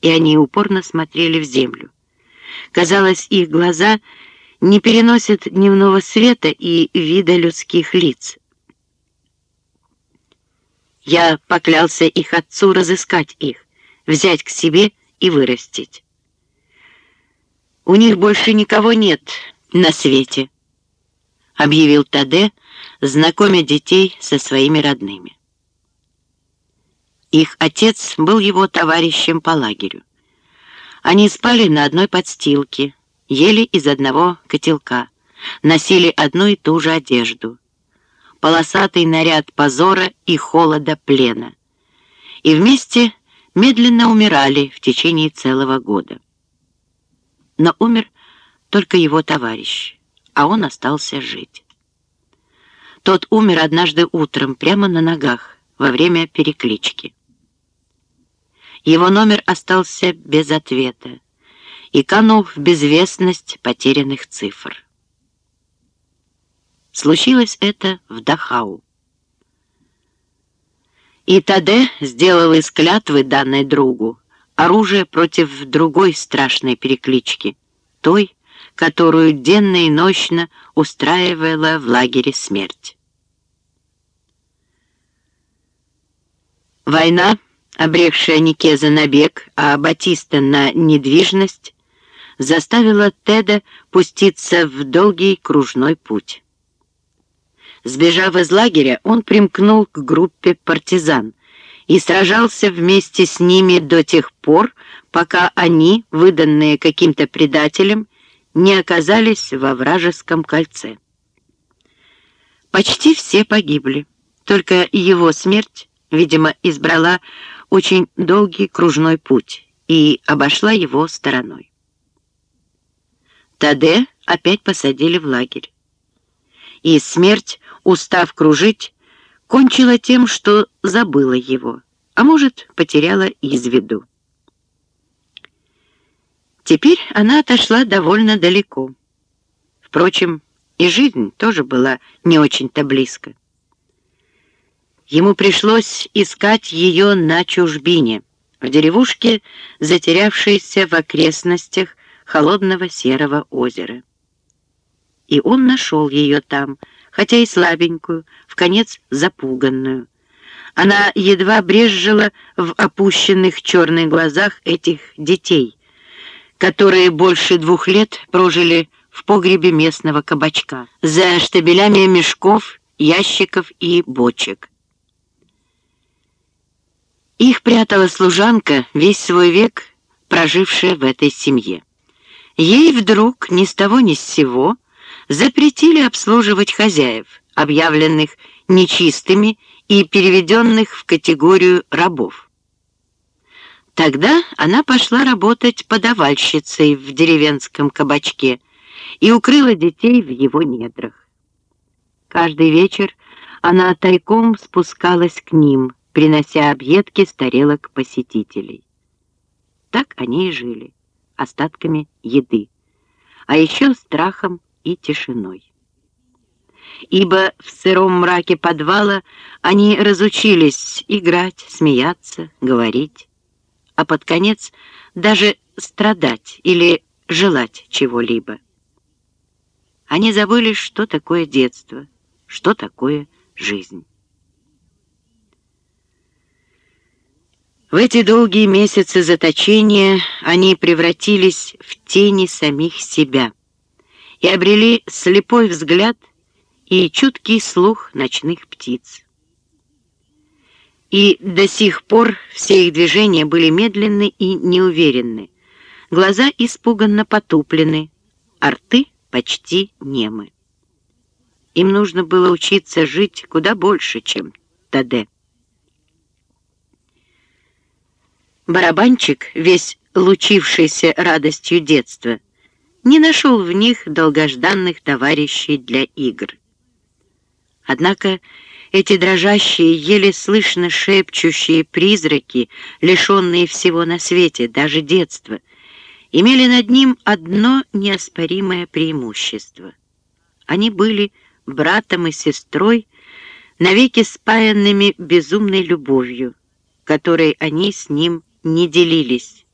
и они упорно смотрели в землю. Казалось, их глаза не переносят дневного света и вида людских лиц. Я поклялся их отцу разыскать их, взять к себе и вырастить. «У них больше никого нет на свете», — объявил Таде, знакомя детей со своими родными. Их отец был его товарищем по лагерю. Они спали на одной подстилке, ели из одного котелка, носили одну и ту же одежду. Полосатый наряд позора и холода плена. И вместе медленно умирали в течение целого года. Но умер только его товарищ, а он остался жить. Тот умер однажды утром прямо на ногах во время переклички. Его номер остался без ответа и канул в безвестность потерянных цифр. Случилось это в Дахау. И Таде сделал из клятвы, данной другу, оружие против другой страшной переклички, той, которую денно и ночно устраивала в лагере смерть. Война обрекшая Никеза на бег, а Батиста на недвижность, заставила Теда пуститься в долгий кружной путь. Сбежав из лагеря, он примкнул к группе партизан и сражался вместе с ними до тех пор, пока они, выданные каким-то предателем, не оказались во вражеском кольце. Почти все погибли, только его смерть, видимо, избрала очень долгий кружной путь и обошла его стороной. Таде опять посадили в лагерь. И смерть, устав кружить, кончила тем, что забыла его, а может, потеряла из виду. Теперь она отошла довольно далеко. Впрочем, и жизнь тоже была не очень-то близко. Ему пришлось искать ее на чужбине, в деревушке, затерявшейся в окрестностях холодного серого озера. И он нашел ее там, хотя и слабенькую, в конец запуганную. Она едва брезжила в опущенных черных глазах этих детей, которые больше двух лет прожили в погребе местного кабачка, за штабелями мешков, ящиков и бочек. Их прятала служанка, весь свой век прожившая в этой семье. Ей вдруг ни с того ни с сего запретили обслуживать хозяев, объявленных нечистыми и переведенных в категорию рабов. Тогда она пошла работать подавальщицей в деревенском кабачке и укрыла детей в его недрах. Каждый вечер она тайком спускалась к ним, принося объедки с тарелок посетителей. Так они и жили, остатками еды, а еще страхом и тишиной. Ибо в сыром мраке подвала они разучились играть, смеяться, говорить, а под конец даже страдать или желать чего-либо. Они забыли, что такое детство, что такое жизнь. В эти долгие месяцы заточения они превратились в тени самих себя и обрели слепой взгляд и чуткий слух ночных птиц. И до сих пор все их движения были медленны и неуверенны, глаза испуганно потуплены, а рты почти немы. Им нужно было учиться жить куда больше, чем Таде. Барабанчик, весь лучившийся радостью детства, не нашел в них долгожданных товарищей для игр. Однако эти дрожащие, еле слышно шепчущие призраки, лишенные всего на свете, даже детства, имели над ним одно неоспоримое преимущество. Они были братом и сестрой, навеки спаянными безумной любовью, которой они с ним не делились